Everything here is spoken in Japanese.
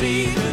see